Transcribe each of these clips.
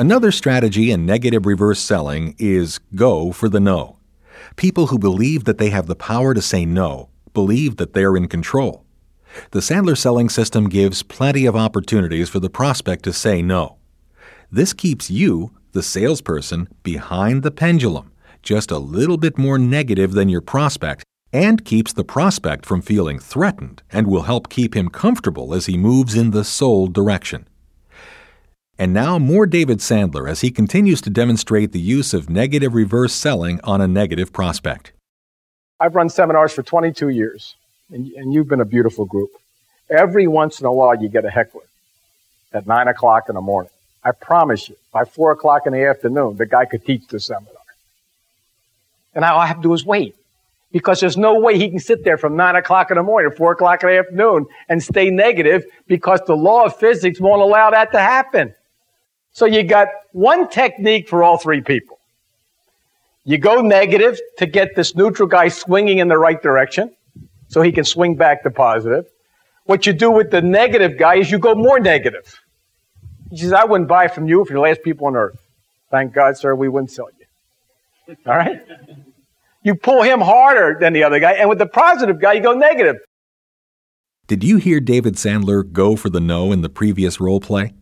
Another strategy in negative reverse selling is go for the no. People who believe that they have the power to say no believe that they're in control. The Sandler selling system gives plenty of opportunities for the prospect to say no. This keeps you, the salesperson, behind the pendulum, just a little bit more negative than your prospect, and keeps the prospect from feeling threatened and will help keep him comfortable as he moves in the sold direction. And now, more David Sandler as he continues to demonstrate the use of negative reverse selling on a negative prospect. I've run seminars for 22 years, and, and you've been a beautiful group. Every once in a while, you get a heckler at 9 o'clock in the morning. I promise you, by 4 o'clock in the afternoon, the guy could teach the seminar. And all I have to do is wait. Because there's no way he can sit there from 9 o'clock in the morning, 4 o'clock in the afternoon, and stay negative because the law of physics won't allow that to happen. So you got one technique for all three people. You go negative to get this neutral guy swinging in the right direction so he can swing back to positive. What you do with the negative guy is you go more negative. He says, I wouldn't buy from you if you're the last people on earth. Thank God, sir, we wouldn't sell you. All right? You pull him harder than the other guy, and with the positive guy, you go negative. Did you hear David Sandler go for the no in the previous role play?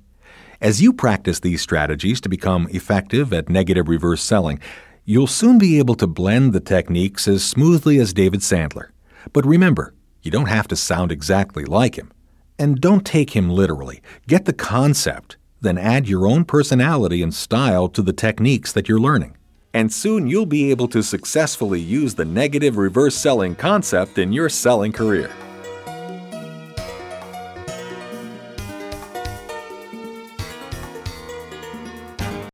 As you practice these strategies to become effective at negative reverse selling, you'll soon be able to blend the techniques as smoothly as David Sandler. But remember, you don't have to sound exactly like him. And don't take him literally. Get the concept, then add your own personality and style to the techniques that you're learning. And soon you'll be able to successfully use the negative reverse selling concept in your selling career.